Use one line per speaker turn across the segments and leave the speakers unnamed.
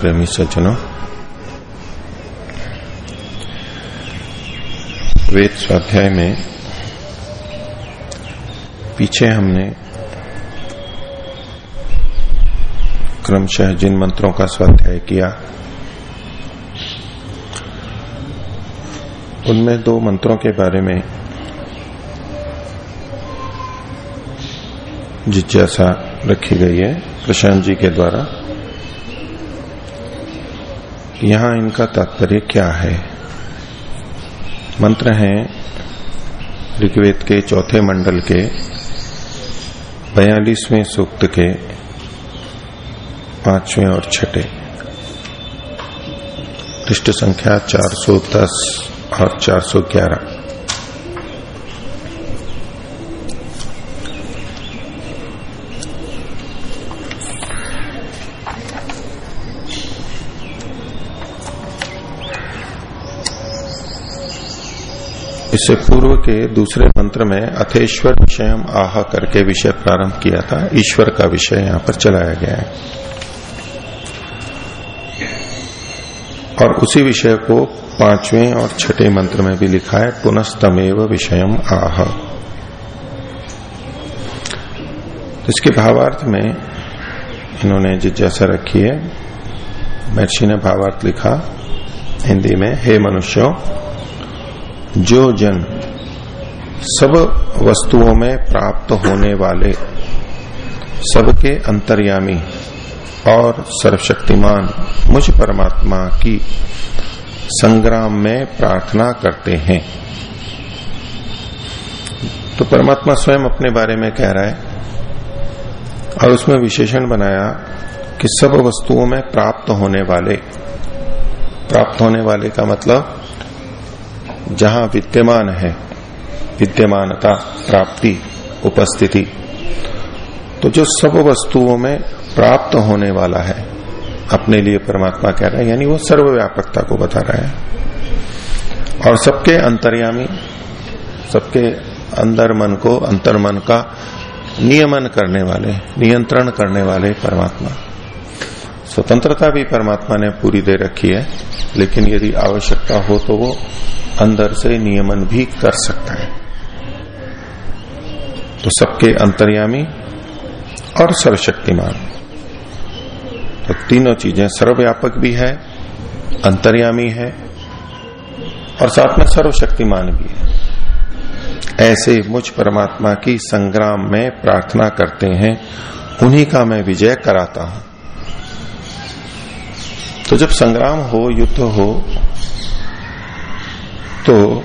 प्रेमी सज्जनों। वेद स्वाध्याय में पीछे हमने क्रमशः जिन मंत्रों का स्वाध्याय किया, उनमें दो मंत्रों के बारे में जिज्ञासा रखी गई है प्रशांत जी के द्वारा। यहाँ इनका तात्पर्य क्या है? मंत्र हैं ऋग्वेद के चौथे मंडल के, बयालीसवें सूक्त के, पाँचवें और छठे। पृष्ठ संख्या 410 और 411 इससे पूर्व के दूसरे मंत्र में अथेश्वर विषय आह करके विषय प्रारंभ किया था। ईश्वर का विषय यहाँ पर चलाया गया है। और उसी विषय को पाँचवें और छठे मंत्र में भी लिखा है, पुनस्तमेव विषयम आह। इसके भावार्थ में इन्होंने जिज्ञासा रखी है। महर्षि ने भावार्थ लिखा हिंदी में, हे मनुष्यों जो जन सब वस्तुओं में प्राप्त होने वाले सबके अंतर्यामी और सर्वशक्तिमान मुझ परमात्मा की संग्राम में प्रार्थना करते हैं। तो परमात्मा स्वयं अपने बारे में कह रहा है और उसमें विशेषण बनाया कि सब वस्तुओं में प्राप्त होने वाले, प्राप्त होने वाले का मतलब जहाँ विद्यमान है, विद्यमानता प्राप्ति, उपस्थिति। तो जो सब वस्तुओं में प्राप्त होने वाला है, अपने लिए परमात्मा कह रहा है, यानी वो सर्वव्यापकता को बता रहा है। और सबके अंतर्यामी, सबके अंदर मन को, अंतर मन का नियमन करने वाले, नियंत्रण करने वाले परमात्मा। स्वतंत्रता भी परमात्मा ने पूरी दे रखी है, लेकिन यदि आवश्यकता हो तो वो अंदर से नियमन भी कर सकता है। तो सबके अंतर्यामी और सर्वशक्तिमान। तो तीनों चीज़ें सर्वव्यापक भी है, अंतर्यामी है, और साथ में सर्वशक्तिमान भी है। ऐसे मुझ परमात्मा की संग्राम में प्रार्थना करते हैं, उन्हीं का मैं विजय कराता हूँ। तो जब संग्राम हो, युद्ध हो तो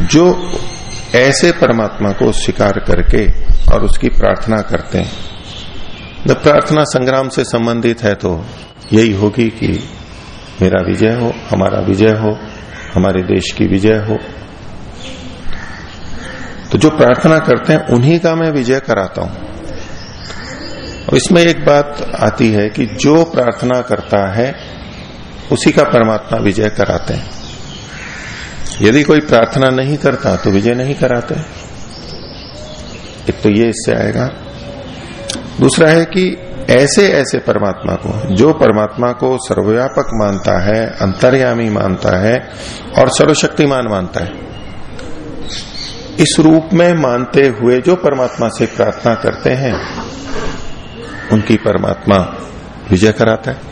जो ऐसे परमात्मा को स्वीकार करके और उसकी प्रार्थना करते हैं, जब प्रार्थना संग्राम से संबंधित है तो यही होगी कि मेरा विजय हो, हमारा विजय हो, हमारे देश की विजय हो। तो जो प्रार्थना करते हैं, उन्हीं का मैं विजय कराता हूँ। इसमें एक बात आती है कि जो प्रार्थना करता है, उसी का परमात्मा विजय कराते हैं। यदि कोई प्रार्थना नहीं करता तो विजय नहीं कराते। एक तो ये इससे आएगा। दूसरा है कि ऐसे ऐसे परमात्मा को, जो परमात्मा को सर्वव्यापक मानता है, अंतर्यामी मानता है और सर्वशक्तिमान मानता है, इस रूप में मानते हुए जो परमात्मा से प्रार्थना करते हैं, उनकी परमात्मा विजय कराता है।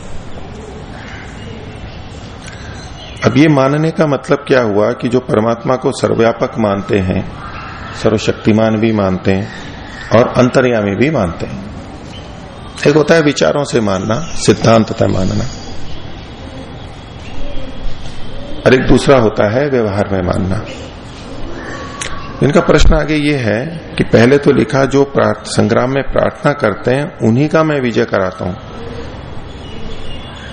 अब ये मानने का मतलब क्या हुआ कि जो परमात्मा को सर्वव्यापक मानते हैं, सर्वशक्तिमान भी मानते हैं और अंतर्यामी भी मानते हैं। एक होता है विचारों से मानना सिद्धांतता मानना। और एक दूसरा होता है व्यवहार में मानना। इनका प्रश्न आगे ये है कि पहले तो लिखा, जो संग्राम में प्रार्थना करते हैं, उन्हीं का मैं विजय कराता हूँ।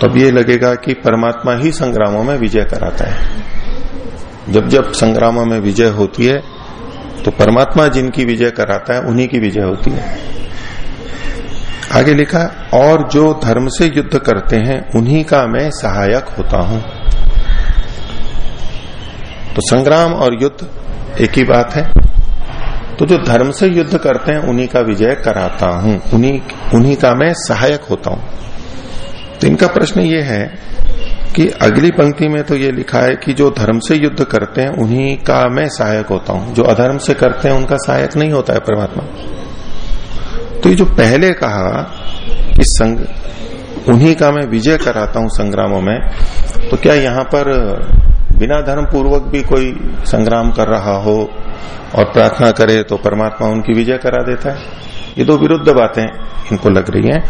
तब ये लगेगा कि परमात्मा ही संग्रामों में विजय कराता है। जब जब संग्रामों में विजय होती है तो परमात्मा जिनकी विजय कराता है, उन्हीं की विजय होती है। आगे लिखा, और जो धर्म से युद्ध करते हैं, उन्हीं का मैं सहायक होता हूँ। तो संग्राम और युद्ध एक ही बात है। तो जो धर्म से युद्ध करते हैं, उन्हीं का विजय कराता हूँ। उन्हीं उन्हीं का मैं सहायक होता हूँ। तो इनका प्रश्न ये है कि अगली पंक्ति में तो ये लिखा है कि जो धर्म से युद्ध करते हैं, उन्हीं का मैं सहायक होता हूँ। जो अधर्म से करते हैं, उनका सहायक नहीं होता है परमात्मा। तो ये जो पहले कहा कि संग, उन्हीं का मैं विजय कराता हूँ संग्रामों में तो क्या यहाँ पर बिना धर्म पूर्वक भी कोई संग्राम कर रहा हो और प्रार्थना करे तो परमात्मा उनकी विजय करा देता है? ये दो विरुद्ध बातें इनको लग रही हैं।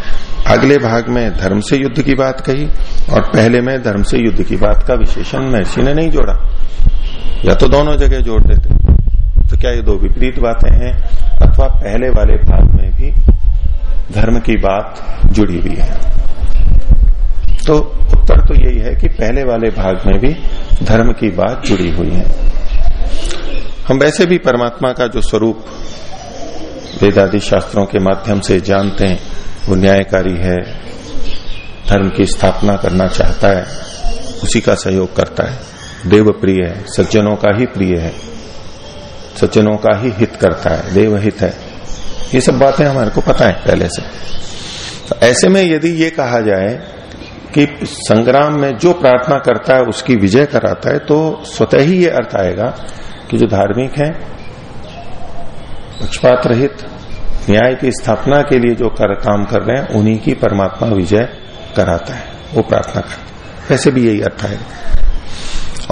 अगले भाग में धर्म से युद्ध की बात कही और पहले में धर्म से युद्ध की बात का विशेषण महर्षि ने नहीं जोड़ा। या तो दोनों जगह जोड़ देते। तो क्या ये दो विपरीत बातें हैं? अथवा पहले वाले भाग में भी धर्म की बात जुड़ी हुई है। तो उत्तर तो यही है कि पहले वाले भाग में भी धर्म की बात जुड़ी हुई है। हम वैसे भी परमात्मा का जो स्वरूप वेदादि शास्त्रों के माध्यम से जानते हैं, वो न्यायकारी है, धर्म की स्थापना करना चाहता है, उसी का सहयोग करता है। देव प्रिय है, सज्जनों का ही प्रिय है, सज्जनों का ही हित करता है, देवहित है। ये सब बातें हमारे को पता है पहले से। तो ऐसे में यदि ये कहा जाए कि संग्राम में जो प्रार्थना करता है, उसकी विजय कराता है तो स्वतः ही ये अर्थ आएगा कि जो धार्मिक है पक्षपात रहित। न्याय की स्थापना के लिए जो कर, काम कर रहे हैं उन्हीं की परमात्मा विजय कराता है। वो प्रार्थना करता वैसे भी यही अर्थ है।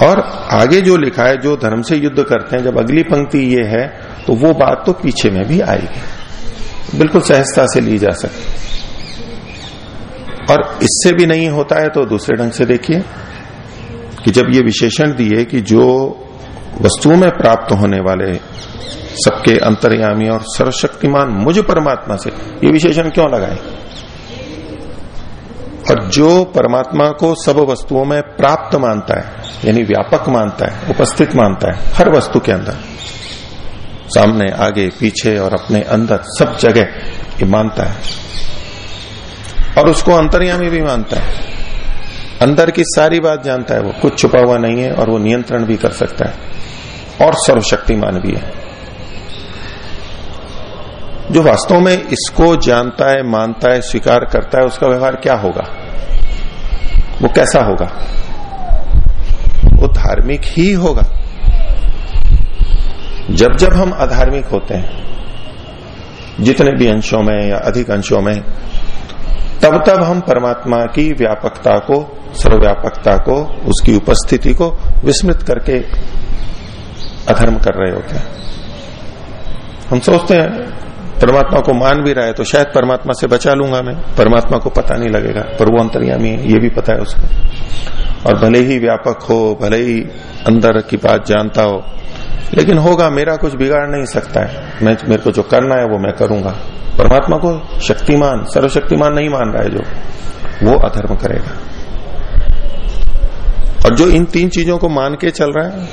और आगे जो लिखा है जो धर्म से युद्ध करते हैं जब अगली पंक्ति ये है तो वो बात तो पीछे में भी आएगी। बिल्कुल सहजता से ली जा सकती। और इससे भी नहीं होता है तो दूसरे ढंग से देखिए कि जब ये विशेषण दिए कि जो वस्तुओं में प्राप्त होने वाले सबके अंतर्यामी और सर्वशक्तिमान मुझ परमात्मा से। ये विशेषण क्यों लगाए? और जो परमात्मा को सब वस्तुओं में प्राप्त मानता है, यानी व्यापक मानता है, उपस्थित मानता है, हर वस्तु के अंदर, सामने, आगे, पीछे और अपने अंदर, सब जगह, ये मानता है। और उसको अंतर्यामी भी मानता है। अंदर की सारी बात जानता है, वो कुछ छुपा हुआ नहीं है और वो नियंत्रण भी कर सकता है। और सर्वशक्तिमान भी है। जो वास्तव में इसको जानता है, मानता है, स्वीकार करता है, उसका व्यवहार क्या होगा? वो कैसा होगा? वो धार्मिक ही होगा। जब जब हम अधार्मिक होते हैं, जितने भी अंशों में या अधिक अंशों में, तब तब हम परमात्मा की व्यापकता को, सर्वव्यापकता को, उसकी उपस्थिति को विस्मृत करके अधर्म कर रहे होते हैं। हम सोचते हैं परमात्मा को मान भी रहा है तो शायद परमात्मा से बचा लूँगा मैं। परमात्मा को पता नहीं लगेगा, पर वो अंतर्यामी है, ये भी पता है उसको। और भले ही व्यापक हो, भले ही अंदर की बात जानता हो, लेकिन होगा, मेरा कुछ बिगाड़ नहीं सकता है। मैं, मेरे को जो करना है, वो मैं करूँगा। परमात्मा को शक्तिमान, सर्वशक्तिमान नहीं मान रहा है जो, वो अधर्म करेगा। और जो इन तीन चीज़ों को मान के चल रहा है,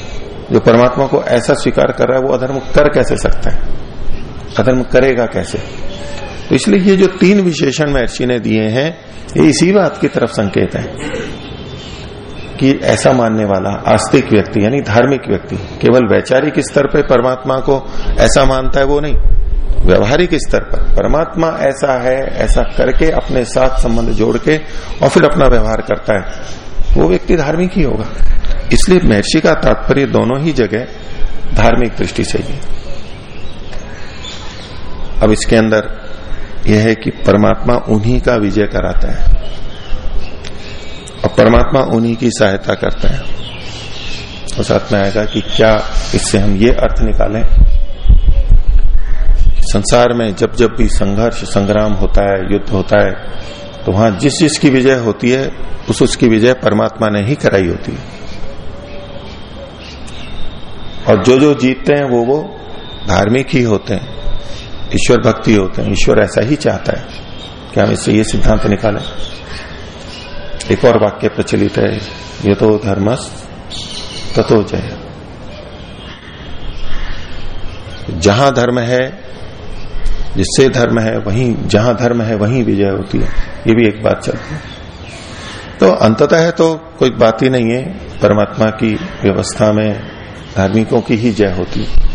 जो परमात्मा को ऐसा स्वीकार कर रहा है, वो अधर्म कर कैसे सकता है? अधर्म करेगा कैसे? तो इसलिए ये जो तीन विशेषण महर्षि ने दिए हैं, ये इसी बात की तरफ़ संकेत है कि ऐसा मानने वाला आस्तिक व्यक्ति, यानी धार्मिक व्यक्ति, केवल वैचारिक स्तर पर परमात्मा को ऐसा मानता है वो नहीं। व्यवहारिक स्तर पर परमात्मा ऐसा है, ऐसा करके अपने साथ संबंध जोड़ के और फिर अपना व्यवहार करता है। वो व्यक्ति धार्मिक ही होगा। इसलिए महर्षि का तात्पर्य दोनों ही जगह धार्मिक दृष्टि से ही। अब इसके अंदर यह है कि परमात्मा उन्हीं का विजय कराता है। और परमात्मा उन्हीं की सहायता करता है। और साथ में आएगा कि क्या इससे हम ये अर्थ निकालें संसार में जब जब भी संघर्ष, संग्राम होता है, युद्ध होता है तो वहाँ जिस जिस की विजय होती है, उस उसकी विजय परमात्मा ने ही कराई होती है। और जो जो जीतते हैं वो वो धार्मिक ही होते हैं। ईश्वर भक्ति होते हैं, ईश्वर ऐसा ही चाहता है कि हम इससे ये सिद्धांत निकालें। एक और वाक्य प्रचलित है, ये तो धर्मस तथो जय जहाँ धर्म है, जिससे धर्म है, वहीं, जहाँ धर्म है, वहीं विजय होती है। ये भी एक बात चलती है। तो अंततः तो कोई बात ही नहीं है, परमात्मा की व्यवस्था में धार्मिकों की ही जय होती है।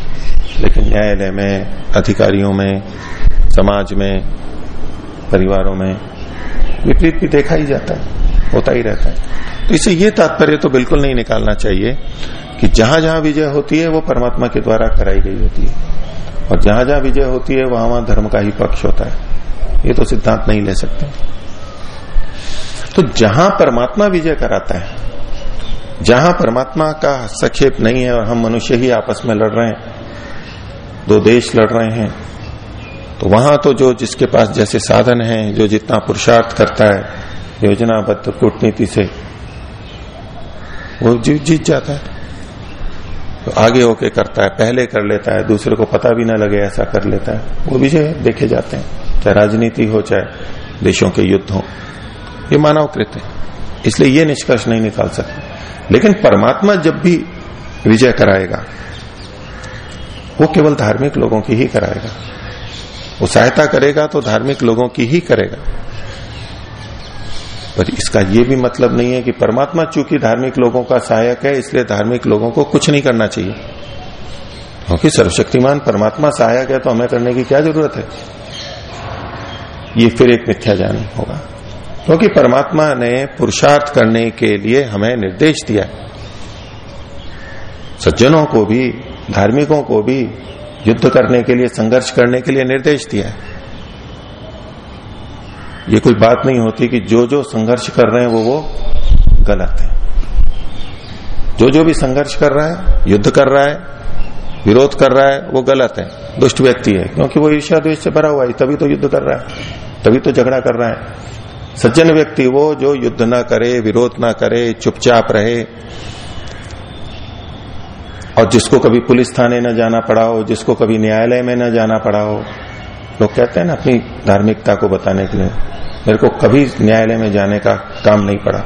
लेकिन न्यायालय में, अधिकारियों में, समाज में, परिवारों में विपरीत भी देखा ही जाता है, होता ही रहता है। तो इसे ये तात्पर्य तो बिल्कुल नहीं निकालना चाहिए कि जहाँ जहाँ विजय होती है, वो परमात्मा के द्वारा कराई गई होती है। और जहाँ जहाँ विजय होती है, वहाँ वहाँ धर्म का ही पक्ष होता है। ये तो सिद्धांत नहीं ले सकते। तो जहाँ परमात्मा विजय कराता है, जहाँ परमात्मा का हस्तक्षेप नहीं है और हम मनुष्य ही आपस में लड़ रहे हैं दो देश लड़ रहे हैं। तो वहाँ तो जो जिसके पास जैसे साधन है, जो जितना पुरुषार्थ करता है, योजनाबद्ध कूटनीति से, वो जीत जीत जाता है। तो आगे होके करता है, पहले कर लेता है, दूसरे को पता भी ना लगे ऐसा कर लेता है। वो विजय देखे जाते हैं, चाहे राजनीति हो, चाहे देशों के युद्ध हो। ये मानव कृत है। इसलिए ये निष्कर्ष नहीं निकाल सकते। लेकिन परमात्मा जब भी विजय कराएगा वो केवल धार्मिक लोगों की ही कराएगा। वो सहायता करेगा तो धार्मिक लोगों की ही करेगा। पर इसका ये भी मतलब नहीं है कि परमात्मा चूँकि धार्मिक लोगों का सहायक है, इसलिए धार्मिक लोगों को कुछ नहीं करना चाहिए। क्योंकि सर्वशक्तिमान परमात्मा सहायक है तो हमें करने की क्या ज़रूरत है? ये फिर एक मिथ्या ज्ञान होगा। क्योंकि परमात्मा ने पुरुषार्थ करने के लिए हमें निर्देश दिया सज्जनों को भी धार्मिकों को भी युद्ध करने के लिए, संघर्ष करने के लिए निर्देश दिया है। ये कोई बात नहीं होती कि जो जो संघर्ष कर रहे हैं, वो वो गलत है। जो जो भी संघर्ष कर रहा है, युद्ध कर रहा है, विरोध कर रहा है, वो गलत है। दुष्ट व्यक्ति है, क्योंकि वो ईर्ष्या द्वेष से भरा हुआ है, तभी तो युद्ध कर रहा है, तभी तो झगड़ा कर रहा है। सज्जन व्यक्ति वो जो युद्ध ना करे, विरोध ना करे, चुपचाप रहे और जिसको कभी पुलिस थाने न जाना पड़ा हो, जिसको कभी न्यायालय में न जाना पड़ा हो, लोग कहते हैं ना अपनी धार्मिकता को बताने के लिए, मेरे को कभी न्यायालय में जाने का काम नहीं पड़ा,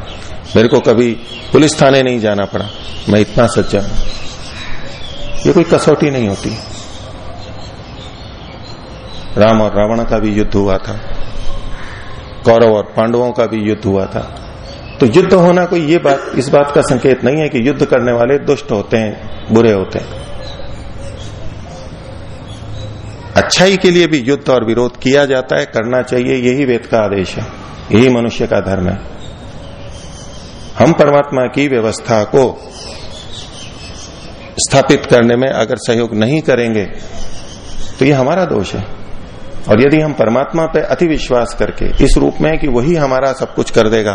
मेरे को कभी पुलिस थाने नहीं जाना पड़ा, मैं इतना सज्जन हूँ। ये कोई कसौटी नहीं होती। राम और रावण का भी युद्ध हुआ था, कौरव और पांडवों का भी युद्ध हुआ था। तो युद्ध होना कोई ये बात, इस बात का संकेत नहीं है कि युद्ध करने वाले दुष्ट होते हैं, बुरे होते हैं। अच्छाई के लिए भी युद्ध और विरोध किया जाता है, करना चाहिए, यही वेद का आदेश है, यही मनुष्य का धर्म है। हम परमात्मा की व्यवस्था को स्थापित करने में अगर सहयोग नहीं करेंगे तो ये हमारा दोष है। और यदि हम परमात्मा पे अति विश्वास करके इस रूप में कि वही हमारा सब कुछ कर देगा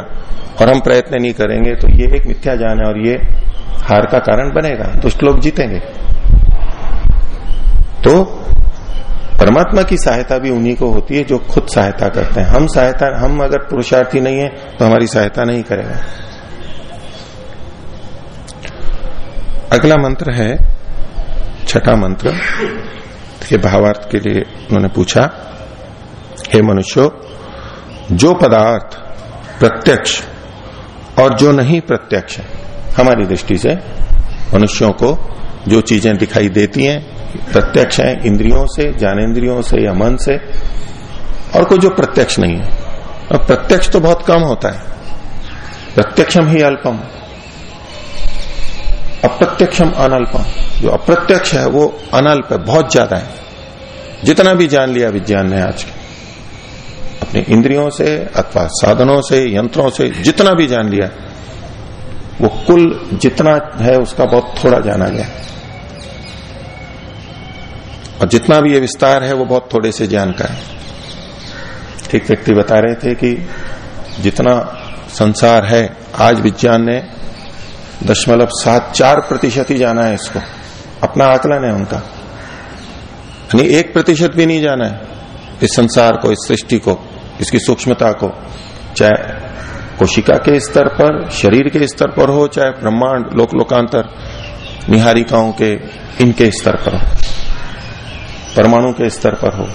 और हम प्रयत्न नहीं करेंगे तो ये एक मिथ्या जान है और ये हार का कारण बनेगा, दुष्ट लोग जीतेंगे। तो परमात्मा की सहायता भी उन्हीं को होती है जो खुद सहायता करते हैं। हम सहायता, हम अगर पुरुषार्थी नहीं है तो हमारी सहायता नहीं करेगा। अगला मंत्र है, छठा मंत्र। के भावार्थ के लिए उन्होंने पूछा, हे मनुष्यो, जो पदार्थ प्रत्यक्ष और जो नहीं प्रत्यक्ष हमारी दृष्टि से मनुष्यों को जो चीज़ें दिखाई देती हैं, प्रत्यक्ष है, इंद्रियों से ज्ञानेन्द्रियों से या मन से, और कोई जो प्रत्यक्ष नहीं है। अब प्रत्यक्ष तो बहुत कम होता है। प्रत्यक्षम ही अल्पम। अप्रत्यक्षम अनल्पम। जो अप्रत्यक्ष है, वो अनल्प है, बहुत ज़्यादा है। जितना भी जान लिया विज्ञान ने आज। अपने इंद्रियों से अथवा साधनों से, यंत्रों से, जितना भी जान लिया, वो कुल जितना है, उसका बहुत थोड़ा जाना गया। और जितना भी ये विस्तार है, वो बहुत थोड़े से ज्ञान का है। ठीक व्यक्ति बता रहे थे कि जितना संसार है, आज विज्ञान ने दशमलव सात, चार प्रतिशत ही जाना है इसको। अपना आकलन है उनका। यानी एक प्रतिशत भी नहीं जाना है इस संसार को, इस सृष्टि को, इसकी सूक्ष्मता को। चाहे कोशिका के स्तर पर, शरीर के स्तर पर हो, चाहे ब्रह्मांड, लोक लोकांतर, निहारिकाओं के, इनके स्तर पर हो, परमाणु के स्तर पर हो,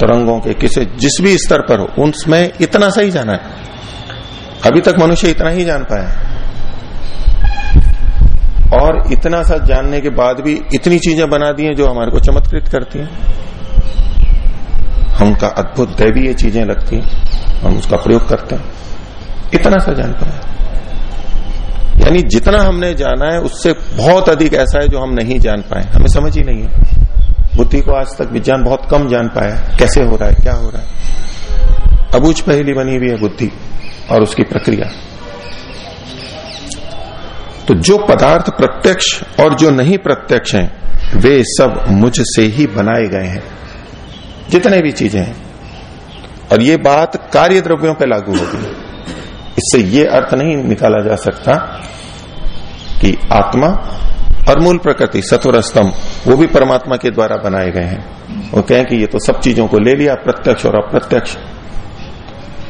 तरंगों के, किसी, जिस भी स्तर पर हो उसमें इतना सा ही जाना है। अभी तक मनुष्य इतना ही जान पाया। इतना सा जानने के बाद भी इतनी चीज़ें बना दी हैं जो हमारे को चमत्कृत करती हैं। हम उनका अद्भुत दैवीय चीज़ें लगती हैं। हम उसका प्रयोग करते हैं। इतना सा जान पाया यानी जितना हमने जाना है, उससे बहुत अधिक ऐसा है जो हम नहीं जान पाए। हमें समझ ही नहीं है। बुद्धि को आज तक विज्ञान बहुत कम जान पाया कैसे हो रहा है? क्या हो रहा है? अबूझ पहली बनी हुई है बुद्धि और उसकी प्रक्रिया। तो जो पदार्थ प्रत्यक्ष और जो नहीं प्रत्यक्ष हैं, वे सब मुझसे ही बनाए गए हैं। जितने भी चीज़ें हैं। और ये बात कार्य द्रव्यों पर लागू होगी इससे ये अर्थ नहीं निकाला जा सकता कि आत्मा और मूल प्रकृति सत्वर स्तंभ, वो भी परमात्मा के द्वारा बनाए गए हैं। वो कहें कि ये तो सब चीज़ों को ले लिया, प्रत्यक्ष और अप्रत्यक्ष।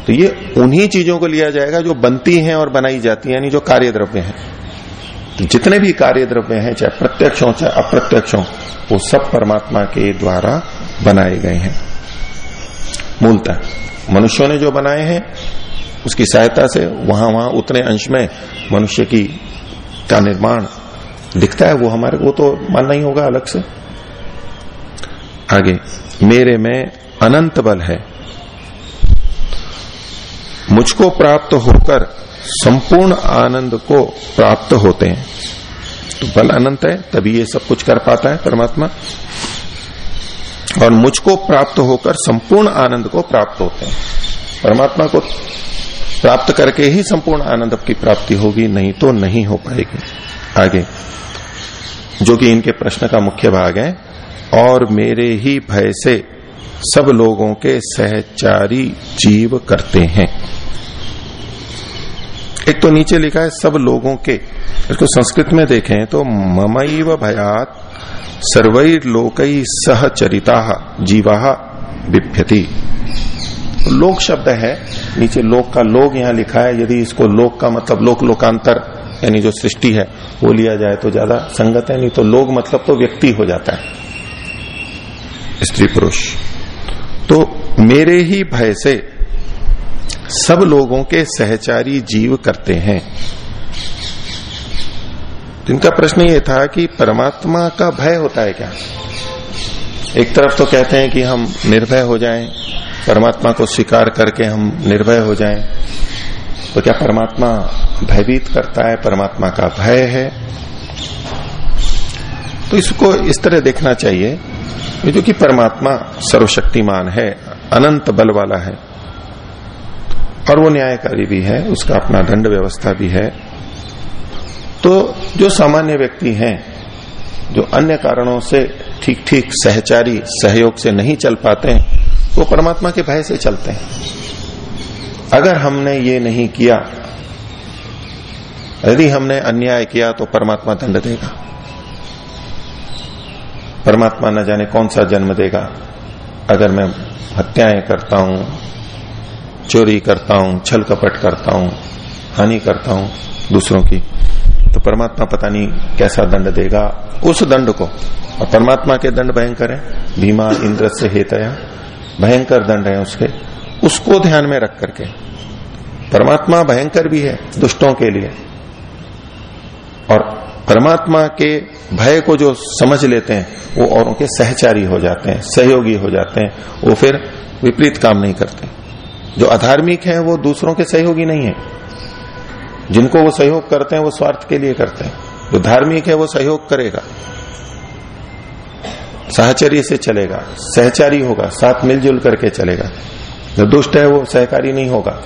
तो ये उन्हीं चीज़ों को लिया जाएगा जो बनती हैं और बनाई जाती है, यानी जो कार्य द्रव्य है। जितने भी कार्य द्रव्य हैं, चाहे प्रत्यक्ष हो, चाहे अप्रत्यक्ष हो, वो सब परमात्मा के द्वारा बनाए गए हैं। मूलतः मनुष्यों ने जो बनाए हैं, उसकी सहायता से वहाँ वहाँ उतने अंश में मनुष्य की, का निर्माण दिखता है, वो हमारे, वो तो मानना ही होगा अलग से। आगे, मेरे में अनंत बल है। मुझको प्राप्त होकर संपूर्ण आनंद को प्राप्त होते हैं। तो बल अनंत है, तभी ये सब कुछ कर पाता है परमात्मा। और मुझको प्राप्त होकर संपूर्ण आनंद को प्राप्त होते हैं। परमात्मा को प्राप्त करके ही संपूर्ण आनंद की प्राप्ति होगी, नहीं तो नहीं हो पाएगी। आगे। जो कि इनके प्रश्न का मुख्य भाग है, और मेरे ही भय से सब लोगों के सहचारी जीव करते हैं। एक तो नीचे लिखा है, सब लोगों के। इसको संस्कृत में देखें तो ममई व भयात सर्वैर लोकई सहचरिता जीवा बिभ्यति लोक शब्द है, नीचे लोक का लोग यहाँ लिखा है, यदि इसको लोक का मतलब लोक लोकांतर, यानी जो सृष्टि है, वो लिया जाए तो ज़्यादा संगत है, नहीं तो लोग मतलब तो व्यक्ति हो जाता है। स्त्री पुरुष। तो मेरे ही भय से सब लोगों के सहचारी जीव करते हैं। इनका प्रश्न ये था कि परमात्मा का भय होता है क्या? एक तरफ़ तो कहते हैं कि हम निर्भय हो जाएँ, परमात्मा को स्वीकार करके हम निर्भय हो जाएँ। तो क्या परमात्मा भयभीत करता है? परमात्मा का भय है। तो इसको इस तरह देखना चाहिए, क्योंकि परमात्मा सर्वशक्तिमान है, अनंत बल वाला है। और वो न्यायकारी भी है, उसका अपना दंड व्यवस्था भी है। तो जो सामान्य व्यक्ति हैं, जो अन्य कारणों से ठीक ठीक सहचारी, सहयोग से नहीं चल पाते हैं, वो परमात्मा के भय से चलते हैं। अगर हमने ये नहीं किया, यदि हमने अन्याय किया तो परमात्मा दंड देगा। परमात्मा न जाने कौन सा जन्म देगा। अगर मैं हत्याएँ करता हूँ चोरी करता हूँ, छल कपट करता हूँ, हानि करता हूँ दूसरों की तो परमात्मा पता नहीं कैसा दंड देगा उस दंड को। और परमात्मा के दंड भयंकर है, भीमा, इंद्र से हेतया भयंकर दंड है उसके। उसको ध्यान में रख करके। परमात्मा भयंकर भी है दुष्टों के लिए। और परमात्मा के भय को जो समझ लेते हैं, वो औरों के सहचारी हो जाते हैं, सहयोगी हो जाते हैं, वो फिर विपरीत काम नहीं करते। जो अधार्मिक है, वो दूसरों के सहयोगी नहीं है। जिनको वो सहयोग करते हैं, वो स्वार्थ के लिए करते हैं। जो धार्मिक है, वो सहयोग करेगा। सहचर्य से चलेगा, सहचारी होगा, साथ मिलजुल करके चलेगा। जो दुष्ट है, वो सहकारी नहीं होगा।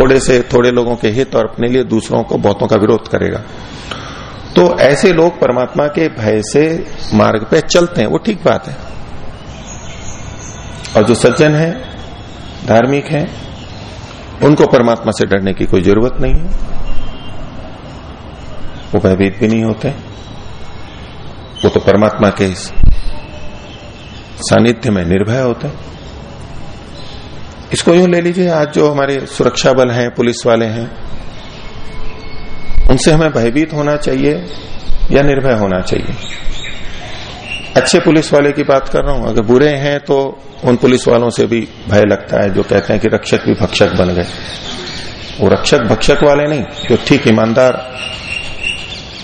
थोड़े से, थोड़े लोगों के हित और अपने लिए दूसरों को बहुतों का विरोध करेगा। तो ऐसे लोग परमात्मा के भय से मार्ग पे चलते हैं। वो ठीक बात है। और जो सज्जन है धार्मिक है। उनको परमात्मा से डरने की कोई ज़रूरत नहीं है। वो भयभीत भी नहीं होते। वो तो परमात्मा के सानिध्य में निर्भय होते। इसको यूँ ले लीजिए, आज जो हमारे सुरक्षा बल हैं, पुलिस वाले हैं, उनसे हमें भयभीत होना चाहिए या निर्भय होना चाहिए। अच्छे पुलिस वाले की बात कर रहा हूँ। अगर बुरे हैं तो उन पुलिस वालों से भी भय लगता है, जो कहते हैं कि रक्षक भी भक्षक बन गए। वो रक्षक भक्षक वाले नहीं, जो ठीक ईमानदार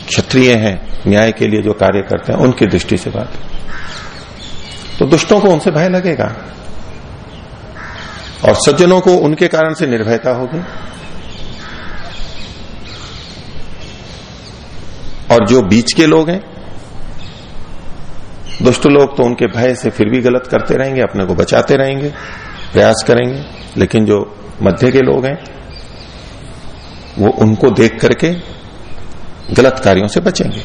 क्षत्रिय हैं, न्याय के लिए जो कार्य करते हैं, उनकी दृष्टि से बात। तो दुष्टों को उनसे भय लगेगा। और सज्जनों को उनके कारण से निर्भयता होगी। और जो बीच के लोग हैं दुष्ट लोग तो उनके भय से फिर भी गलत करते रहेंगे, अपने को बचाते रहेंगे, प्रयास करेंगे, लेकिन जो मध्य के लोग हैं, वो उनको देख करके गलत कार्यों से बचेंगे।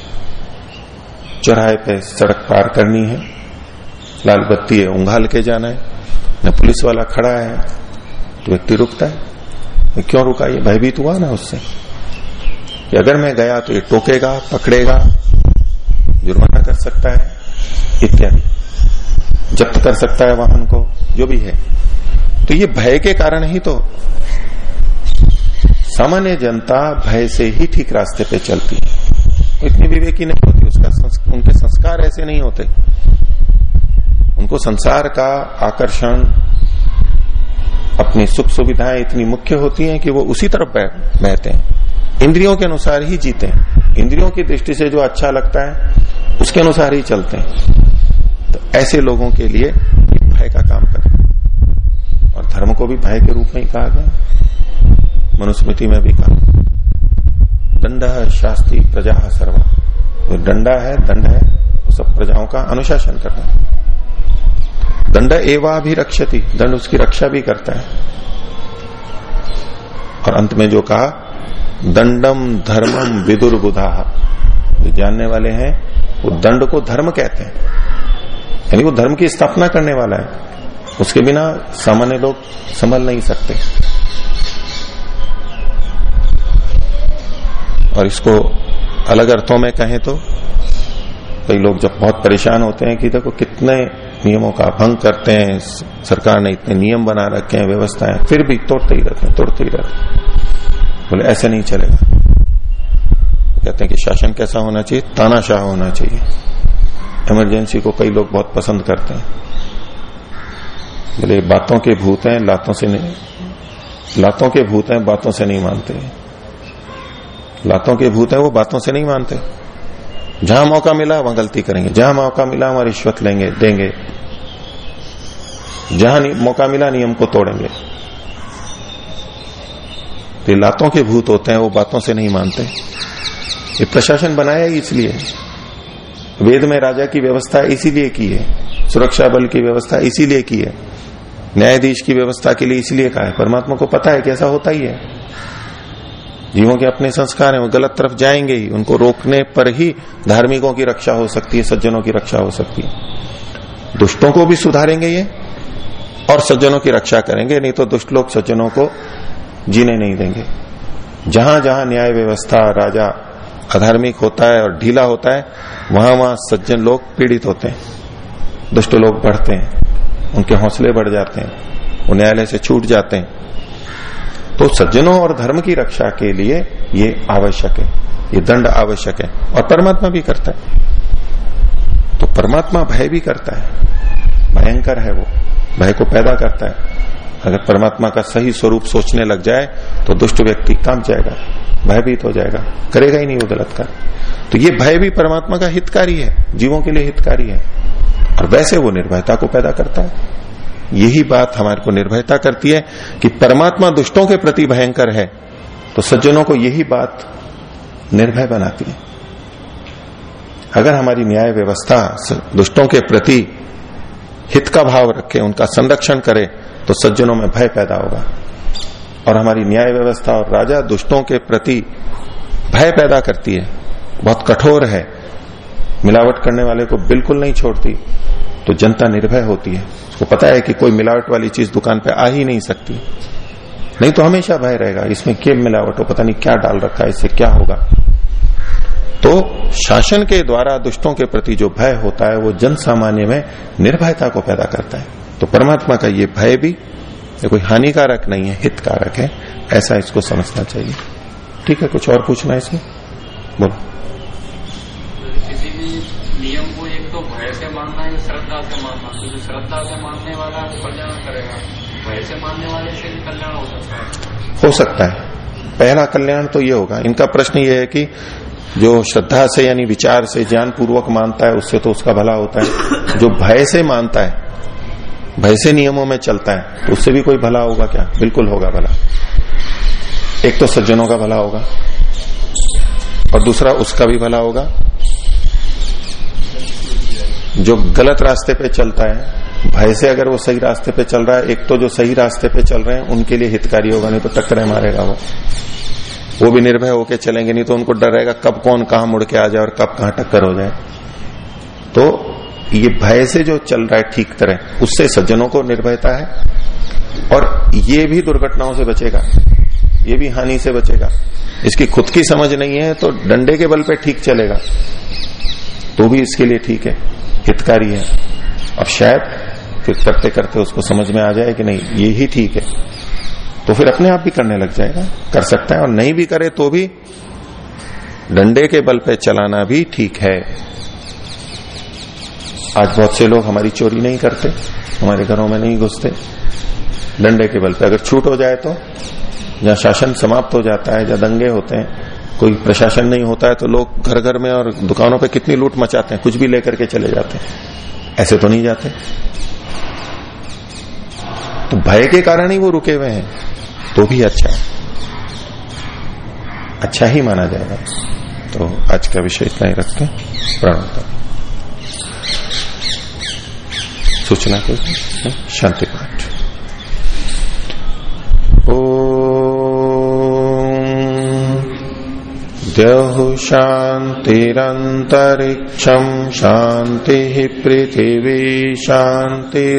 चौराहे पे सड़क पार करनी है, लाल बत्ती है उंगाल के जाना है, न पुलिस वाला खड़ा है तो व्यक्ति रुकता है। क्यों रुका? ये भयभीत हुआ ना उससे। कि अगर मैं गया तो ये टोकेगा, पकड़ेगा, जुर्माना कर सकता है। इत्यादि जब्त कर सकता है वाहन को, जो भी है। तो ये भय के कारण ही तो सामान्य जनता भय से ही ठीक रास्ते पे चलती है। इतनी विवेकी नहीं होती, उसका उनके संस्कार ऐसे नहीं होते। उनको संसार का आकर्षण, अपनी सुख सुविधाएँ इतनी मुख्य होती हैं कि वो उसी तरफ़ बहते हैं। इंद्रियों के अनुसार ही जीते हैं। इंद्रियों की दृष्टि से जो अच्छा लगता है, उसके अनुसार ही चलते हैं। तो ऐसे लोगों के लिए भय का काम करें। और धर्म को भी भय के रूप में ही कहा गया मनुस्मृति में भी कहा दंड शास्त्री प्रजा सर्वा। जो डंडा है, दंड है, वो सब प्रजाओं का अनुशासन करना दंड एवा भी रक्षति, दंड उसकी रक्षा भी करता है। और अंत में जो कहा, दंडम धर्मम विदुर बुधा जो जानने वाले हैं, वो दंड को धर्म कहते हैं। यानी वो धर्म की स्थापना करने वाला है। उसके बिना सामान्य लोग संभल नहीं सकते। और इसको अलग अर्थों में कहें तो कई लोग जब बहुत परेशान होते हैं कि देखो कितने नियमों का भंग करते हैं, सरकार ने इतने नियम बना रखे हैं, व्यवस्थाएँ, फिर भी तोड़ते ही रहते हैं, तोड़ते ही रहते बोले, ऐसे नहीं चलेगा। कहते हैं कि शासन कैसा होना चाहिए? तानाशाह होना चाहिए। इमरजेंसी को कई लोग बहुत पसंद करते हैं। बोले बातों के भूत हैं, लातों से नहीं लातों के भूत हैं, बातों से नहीं मानते। लातों के भूत हैं, वो बातों से नहीं मानते। जहाँ मौका मिला, वहाँ गलती करेंगे। जहाँ मौका मिला, वहाँ रिश्वत लेंगे, देंगे। जहाँ मौका मिला, नियम को तोड़ेंगे। तो लातों के भूत होते हैं, वो बातों से नहीं मानते। ये प्रशासन बनाया ही इसलिए। वेद में राजा की व्यवस्था इसीलिए की है, सुरक्षा बल की व्यवस्था इसीलिए की है, न्यायाधीश की व्यवस्था के लिए इसलिए कहा है। परमात्मा को पता है कि ऐसा होता ही है। जीवों के अपने संस्कार हैं, वो गलत तरफ़ जाएँगे ही। उनको रोकने पर ही धार्मिकों की रक्षा हो सकती है, सज्जनों की रक्षा हो सकती है। दुष्टों को भी सुधारेंगे ये, और सज्जनों की रक्षा करेंगे, नहीं तो दुष्ट लोग सज्जनों को जीने नहीं देंगे। जहाँ जहाँ न्याय व्यवस्था राजा अधार्मिक होता है और ढीला होता है, वहाँ वहाँ सज्जन लोग पीड़ित होते हैं, दुष्ट लोग बढ़ते हैं, उनके हौसले बढ़ जाते हैं, वो न्यायालय से छूट जाते हैं। तो सज्जनों और धर्म की रक्षा के लिए ये आवश्यक है, ये दंड आवश्यक है, और परमात्मा भी करता है। तो परमात्मा भय भी करता है, भयंकर है वो, भय को पैदा करता है। अगर परमात्मा का सही स्वरूप सोचने लग जाए तो दुष्ट व्यक्ति काम जाएगा, भयभीत हो जाएगा, करेगा ही नहीं वो गलत कर तो ये भय भी परमात्मा का हितकारी है, जीवों के लिए हितकारी है। और वैसे वो निर्भयता को पैदा करता है। यही बात हमारे को निर्भयता करती है कि परमात्मा दुष्टों के प्रति भयंकर है तो सज्जनों को यही बात निर्भय बनाती है। अगर हमारी न्याय व्यवस्था दुष्टों के प्रति हित का भाव रखे, उनका संरक्षण करे तो सज्जनों में भय पैदा होगा। और हमारी न्याय व्यवस्था और राजा दुष्टों के प्रति भय पैदा करती है, बहुत कठोर है, मिलावट करने वाले को बिल्कुल नहीं छोड़ती तो जनता निर्भय होती है। उसको पता है कि कोई मिलावट वाली चीज़ दुकान पे आ ही नहीं सकती। नहीं तो हमेशा भय रहेगा, इसमें क्या मिलावट हो, पता नहीं क्या डाल रखा है, इससे क्या होगा। तो शासन के द्वारा दुष्टों के प्रति जो भय होता है वो जन सामान्य में निर्भयता को पैदा करता है। तो परमात्मा का ये भय भी ये कोई हानिकारक नहीं है हितकारक है ऐसा इसको समझना चाहिए। ठीक है कुछ और पूछना है इसमें बोलो।
किसी भी नियम को एक तो भय से मानना है श्रद्धा से मानना क्योंकि श्रद्धा से मानने वाला कल्याण करेगा। भय से मानने वाले से भी कल्याण हो सकता है।
हो सकता है। पहला कल्याण तो ये होगा। इनका प्रश्न ये है कि जो श्रद्धा से यानी विचार से ज्ञान पूर्वक मानता है, उससे तो उसका भला होता है। जो भय से मानता है, भय से नियमों में चलता है तो उससे भी कोई भला होगा क्या? बिल्कुल होगा भला। एक तो सज्जनों का भला होगा, और दूसरा उसका भी भला होगा। जो गलत रास्ते पे चलता है, भय से अगर वो सही रास्ते पे चल रहा है, एक तो जो सही रास्ते पे चल रहे हैं, उनके लिए हितकारी होगा, नहीं तो टक्करे मारेगा वो। वो भी निर्भय होके चलेंगे, नहीं तो उनको डर रहेगा कब कौन कहाँ मुड़ के आ जाए और कब कहाँ टक्कर हो जाए। तो ये भय से जो चल रहा है ठीक तरह, उससे सज्जनों को निर्भयता है और ये भी दुर्घटनाओं से बचेगा, ये भी हानि से बचेगा। इसकी खुद की समझ नहीं है तो डंडे के बल पे ठीक चलेगा तो भी इसके लिए ठीक है, हितकारी है। अब शायद फिर करते करते उसको समझ में आ जाए कि नहीं, ये ही ठीक है। तो फिर अपने आप भी करने लग जाएगा। कर सकता है और नहीं भी करे तो भी डंडे के बल पे चलाना भी ठीक है। आज बहुत से लोग हमारी चोरी नहीं करते, हमारे घरों में नहीं घुसते। डंडे के बल पे अगर छूट हो जाए तो जहाँ शासन समाप्त हो जाता है, जहाँ दंगे होते हैं, कोई प्रशासन नहीं होता है तो लोग घर घर में और दुकानों पे कितनी लूट मचाते हैं, कुछ भी लेकर के चले जाते हैं। ऐसे तो नहीं जाते। तो भय के कारण ही वो रुके हुए हैं। तो भी अच्छा है। अच्छा ही माना जाएगा। तो आज का विषय इतना ही रखते हैं। प्रणता सूचना को शांति पाठ। ओ द्यहु शांतिरंतरिक्षम शांति पृथिवी शांति